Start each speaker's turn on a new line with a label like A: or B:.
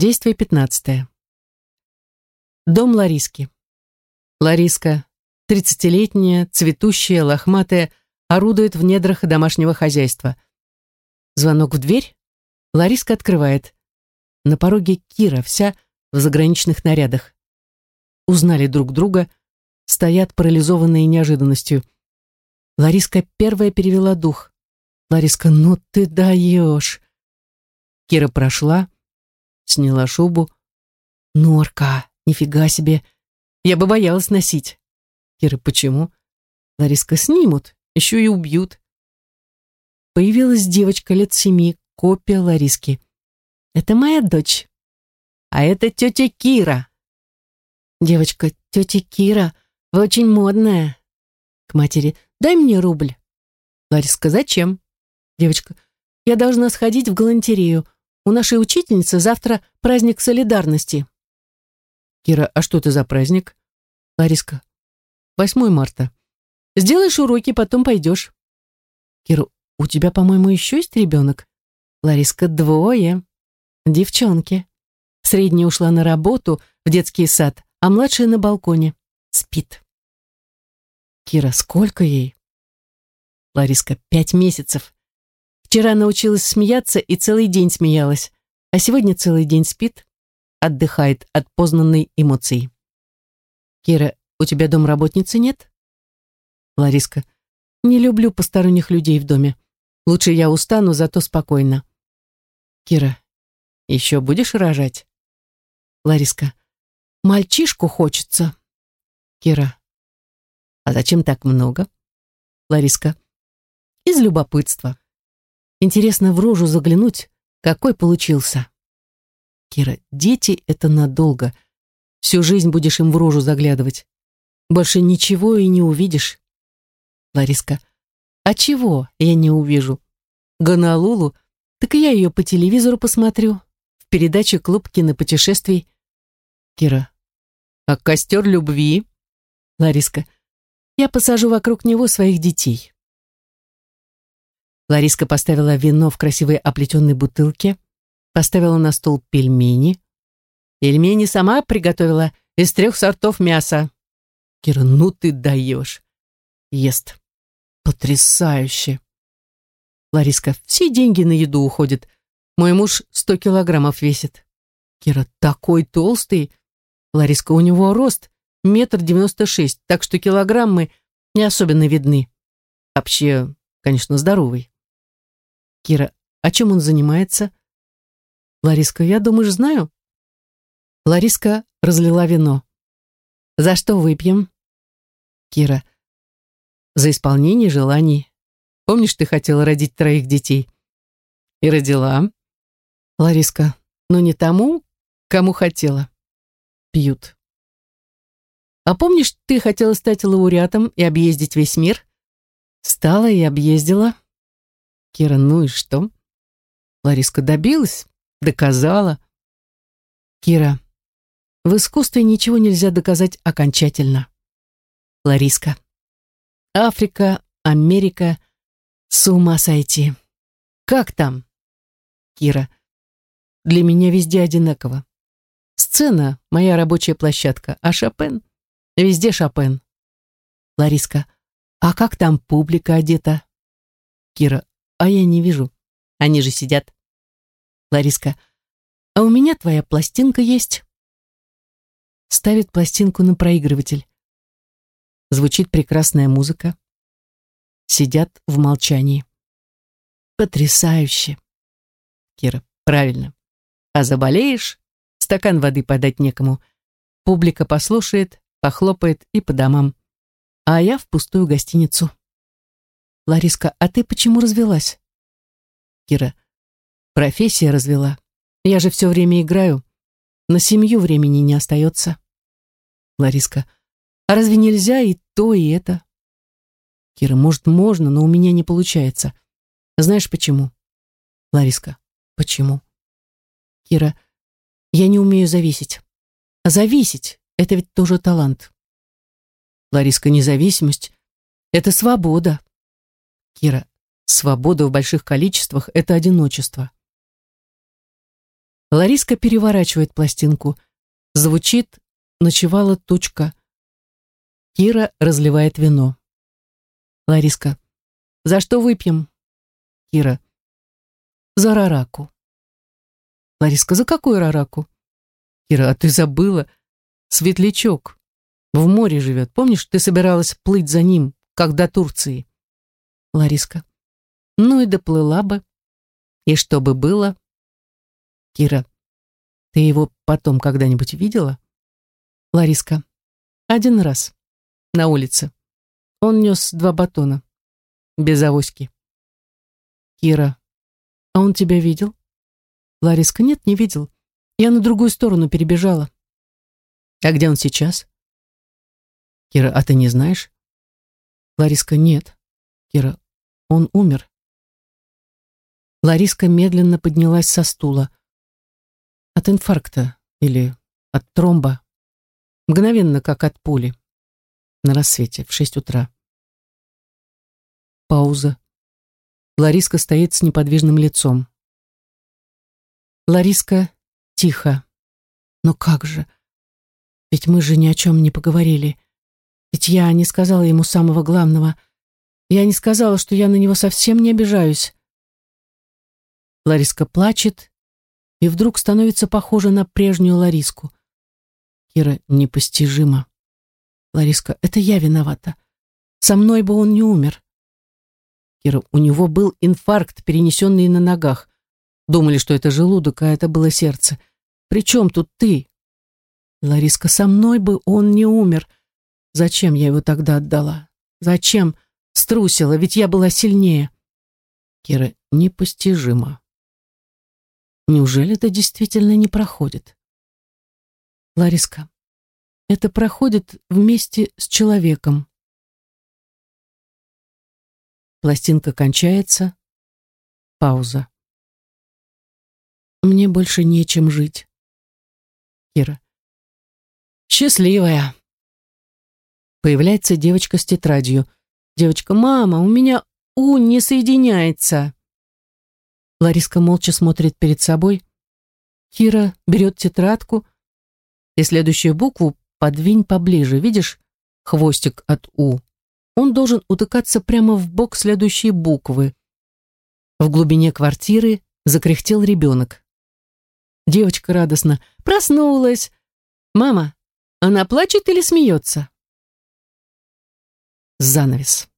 A: Действие пятнадцатое. Дом Лариски. Лариска, тридцатилетняя, цветущая, лохматая, орудует в недрах домашнего хозяйства. Звонок в дверь. Лариска открывает. На пороге Кира, вся в заграничных нарядах. Узнали друг друга, стоят парализованные неожиданностью. Лариска первая перевела дух. Лариска, ну ты даешь. Кира прошла, сняла шубу. Норка, нифига себе. Я бы боялась носить. Кира, почему? Лариска, снимут, еще и убьют. Появилась девочка лет семи, копия Лариски. Это моя дочь. А это тетя Кира. Девочка, тетя Кира, вы очень модная. К матери, дай мне рубль. Лариска, зачем? Девочка, я должна сходить в галантерею. У нашей учительницы завтра праздник солидарности. Кира, а что это за праздник? Лариска, 8 марта. Сделаешь уроки, потом пойдешь. Кира, у тебя, по-моему, еще есть ребенок? Лариска, двое. Девчонки. Средняя ушла на работу в детский сад, а младшая на балконе. Спит. Кира, сколько ей? Лариска, пять месяцев. Вчера научилась смеяться и целый день смеялась, а сегодня целый день спит, отдыхает от познанной эмоций. Кира, у тебя домработницы нет? Лариска, не люблю посторонних людей в доме. Лучше я устану, зато спокойно. Кира, еще будешь рожать? Лариска, мальчишку хочется. Кира, а зачем так много? Лариска, из любопытства. Интересно в рожу заглянуть, какой получился. Кира, дети — это надолго. Всю жизнь будешь им в рожу заглядывать. Больше ничего и не увидишь. Лариска, а чего я не увижу? Гонолулу, так я ее по телевизору посмотрю, в передаче «Клуб кинопутешествий». Кира, а костер любви? Лариска, я посажу вокруг него своих детей. Лариска поставила вино в красивой оплетенной бутылке, поставила на стол пельмени. Пельмени сама приготовила из трех сортов мяса. Кира, ну ты даешь. Ест. Потрясающе. Лариска, все деньги на еду уходят. Мой муж сто килограммов весит. Кира, такой толстый. Лариска, у него рост метр девяносто шесть, так что килограммы не особенно видны. Вообще, конечно, здоровый. Кира, о чем он занимается? Лариска, я, думаешь, знаю? Лариска разлила вино. За что выпьем? Кира, за исполнение желаний. Помнишь, ты хотела родить троих детей? И родила. Лариска, но не тому, кому хотела. Пьют. А помнишь, ты хотела стать лауреатом и объездить весь мир? Стала и объездила. Кира, ну и что? Лариска добилась, доказала. Кира, в искусстве ничего нельзя доказать окончательно. Лариска. Африка, Америка, с ума сойти. Как там? Кира. Для меня везде одинаково. Сцена — моя рабочая площадка, а Шопен — везде Шопен. Лариска. А как там публика одета? Кира. А я не вижу. Они же сидят. Лариска. А у меня твоя пластинка есть. Ставит пластинку на проигрыватель. Звучит прекрасная музыка. Сидят в молчании. Потрясающе. Кира. Правильно. А заболеешь, стакан воды подать некому. Публика послушает, похлопает и по домам. А я в пустую гостиницу. Лариска, а ты почему развелась? Кира, профессия развела. Я же все время играю. На семью времени не остается. Лариска, а разве нельзя и то, и это? Кира, может, можно, но у меня не получается. Знаешь почему? Лариска, почему? Кира, я не умею зависеть. А зависеть — это ведь тоже талант. Лариска, независимость — это свобода. Кира, свобода в больших количествах — это одиночество. Лариска переворачивает пластинку. Звучит «Ночевала тучка». Кира разливает вино. Лариска. «За что выпьем?» Кира. «За рараку». Лариска. «За какую рараку?» Кира. «А ты забыла? Светлячок. В море живет. Помнишь, ты собиралась плыть за ним, как до Турции?» Лариска. «Ну и доплыла бы. И что бы было?» Кира. «Ты его потом когда-нибудь видела?» Лариска. «Один раз. На улице. Он нес два батона. Без авоськи». Кира. «А он тебя видел?» Лариска. «Нет, не видел. Я на другую сторону перебежала». «А где он сейчас?» Кира. «А ты не знаешь?» Лариска. «Нет». Кира. «Он умер». Лариска медленно поднялась со стула. От инфаркта или от тромба. Мгновенно, как от пули. На рассвете, в шесть утра. Пауза. Лариска стоит с неподвижным лицом. Лариска тихо. Но как же? Ведь мы же ни о чем не поговорили. Ведь я не сказала ему самого главного. Я не сказала, что я на него совсем не обижаюсь. Лариска плачет, и вдруг становится похожа на прежнюю Лариску. Кира непостижима. Лариска, это я виновата. Со мной бы он не умер. Кира, у него был инфаркт, перенесенный на ногах. Думали, что это желудок, а это было сердце. При чем тут ты? Лариска, со мной бы он не умер. Зачем я его тогда отдала? Зачем? Струсила, ведь я была сильнее. Кира, непостижимо. Неужели это действительно не проходит? Лариска, это проходит вместе с человеком. Пластинка кончается. Пауза. Мне больше нечем жить. Кира. Счастливая. Появляется девочка с тетрадью. Девочка, мама, у меня У не соединяется. Лариска молча смотрит перед собой. Кира берет тетрадку и следующую букву подвинь поближе. Видишь хвостик от У? Он должен утыкаться прямо в бок следующей буквы. В глубине квартиры закряхтел ребенок. Девочка радостно проснулась. «Мама, она плачет или смеется?» Занавес.